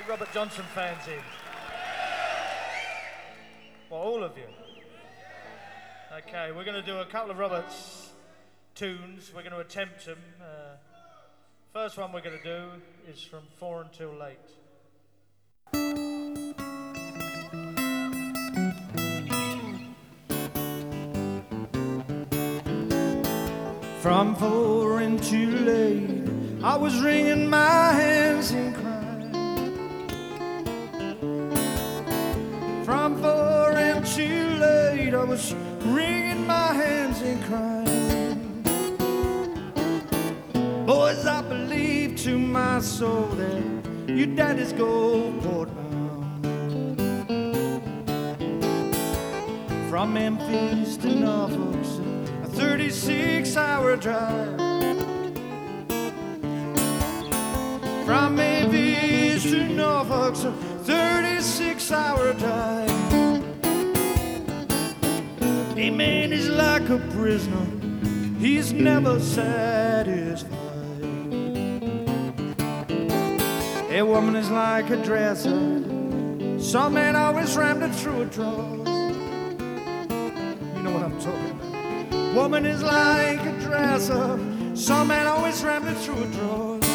Any Robert Johnson fans in? Well, all of you. Okay, we're going to do a couple of Roberts tunes. We're going to attempt them. Uh, first one we're going to do is from Four Until Late. From four until late, I was wringing my hands and crying. From four until late, I was wringing my hands and crying. Boys, I believe to my soul that your daddy's Gulfport bound. From Memphis to Norfolk's a 36 hour drive. From Memphis to Norfolk's a 36 hour drive. A man is like a prisoner, he's never satisfied. A woman is like a dresser, some man always rammed it through a drawer. You know what I'm talking about. Woman is like a dresser, some man always rammed it through a drawer.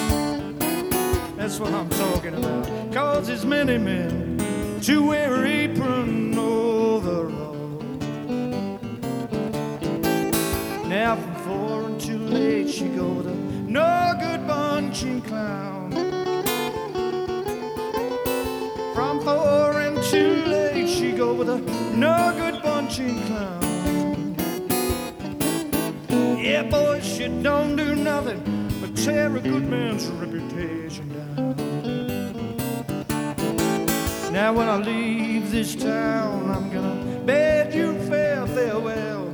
That's what I'm talking about. Cause there's many men to wear apron overall. Now from four until late she go to no good bunching clown. From four until late she go with a no good bunching clown. Yeah, boy, she don't do nothing tear a good man's reputation down. Now when I leave this town, I'm gonna bid you fair farewell.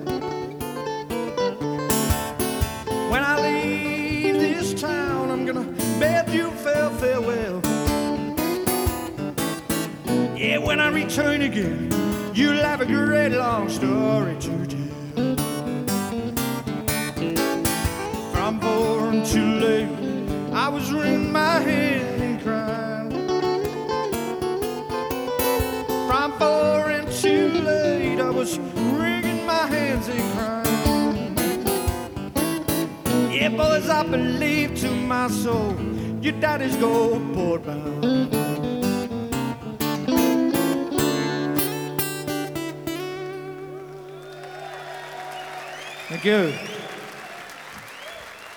When I leave this town, I'm gonna bid you fair farewell. Yeah, when I return again, you'll have a great long story to tell. Until late, I was wringing my hand and crying. From four too late, I was wringing my hands and crying. Yeah, boys, I believe to my soul, your daddy's gold board bound.